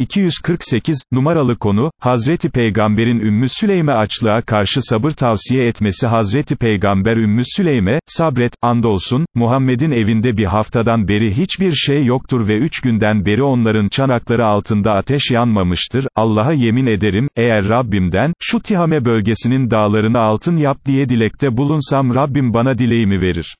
248, numaralı konu, Hazreti Peygamber'in Ümmü Süleyme açlığa karşı sabır tavsiye etmesi Hazreti Peygamber Ümmü Süleyme, sabret, andolsun, Muhammed'in evinde bir haftadan beri hiçbir şey yoktur ve üç günden beri onların çanakları altında ateş yanmamıştır, Allah'a yemin ederim, eğer Rabbimden, şu Tihame bölgesinin dağlarını altın yap diye dilekte bulunsam Rabbim bana dileğimi verir.